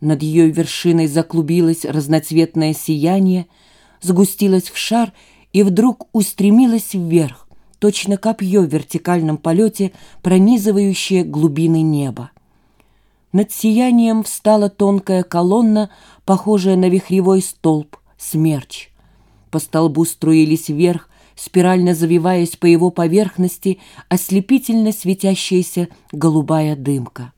Над ее вершиной заклубилось разноцветное сияние, сгустилось в шар и вдруг устремилось вверх, точно копье в вертикальном полете, пронизывающее глубины неба. Над сиянием встала тонкая колонна, похожая на вихревой столб, смерч. По столбу струились вверх, спирально завиваясь по его поверхности, ослепительно светящаяся голубая дымка.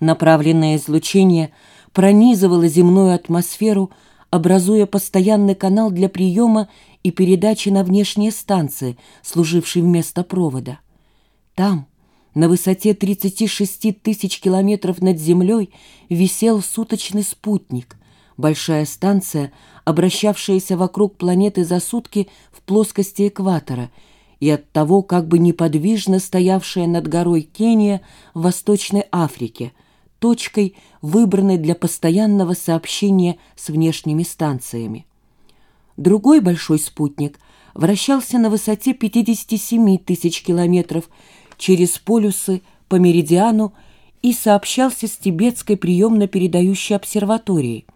Направленное излучение пронизывало земную атмосферу, образуя постоянный канал для приема и передачи на внешние станции, служившие вместо провода. Там, на высоте 36 тысяч километров над землей, висел суточный спутник, большая станция, обращавшаяся вокруг планеты за сутки в плоскости экватора и оттого как бы неподвижно стоявшая над горой Кения в Восточной Африке – точкой, выбранной для постоянного сообщения с внешними станциями. Другой большой спутник вращался на высоте 57 тысяч километров через полюсы по меридиану и сообщался с тибетской приемно-передающей обсерваторией.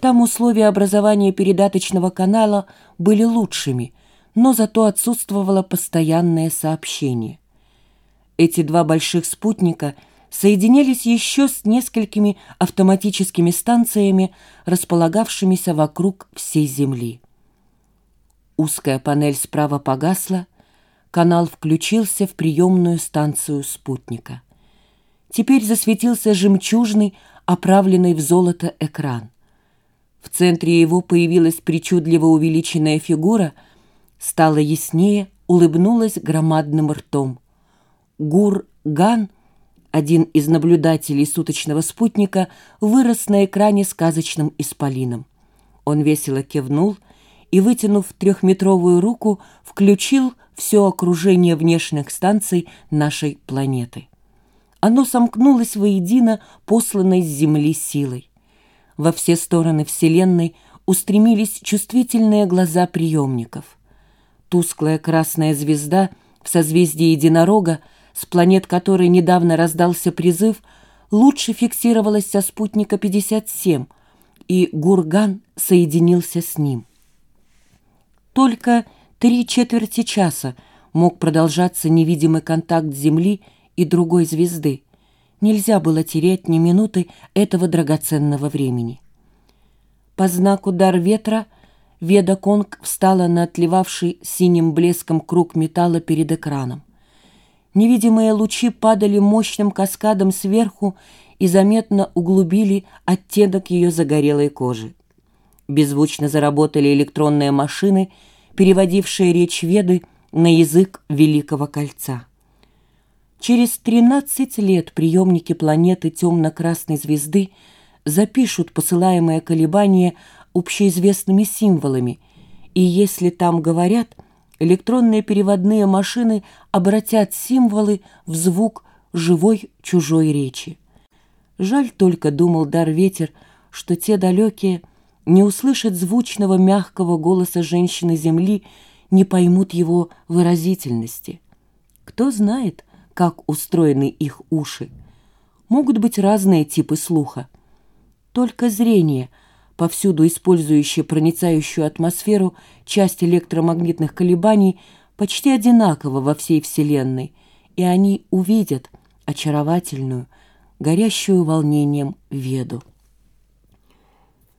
Там условия образования передаточного канала были лучшими, но зато отсутствовало постоянное сообщение. Эти два больших спутника – соединялись еще с несколькими автоматическими станциями, располагавшимися вокруг всей Земли. Узкая панель справа погасла, канал включился в приемную станцию спутника. Теперь засветился жемчужный, оправленный в золото экран. В центре его появилась причудливо увеличенная фигура, стала яснее, улыбнулась громадным ртом. Гур-Ган — один из наблюдателей суточного спутника вырос на экране сказочным исполином. Он весело кивнул и, вытянув трехметровую руку, включил все окружение внешних станций нашей планеты. Оно сомкнулось воедино, посланной с Земли силой. Во все стороны Вселенной устремились чувствительные глаза приемников. Тусклая красная звезда в созвездии единорога с планет которой недавно раздался призыв, лучше фиксировалась со спутника 57, и Гурган соединился с ним. Только три четверти часа мог продолжаться невидимый контакт Земли и другой звезды. Нельзя было терять ни минуты этого драгоценного времени. По знаку дар ветра Веда Конг встала на отливавший синим блеском круг металла перед экраном. Невидимые лучи падали мощным каскадом сверху и заметно углубили оттенок ее загорелой кожи. Беззвучно заработали электронные машины, переводившие речь Веды на язык Великого Кольца. Через 13 лет приемники планеты темно-красной звезды запишут посылаемые колебания общеизвестными символами, и если там говорят – электронные переводные машины обратят символы в звук живой чужой речи. Жаль только, думал дар ветер, что те далекие не услышат звучного мягкого голоса женщины Земли, не поймут его выразительности. Кто знает, как устроены их уши. Могут быть разные типы слуха. Только зрение — повсюду использующие проницающую атмосферу часть электромагнитных колебаний, почти одинаково во всей Вселенной, и они увидят очаровательную, горящую волнением веду.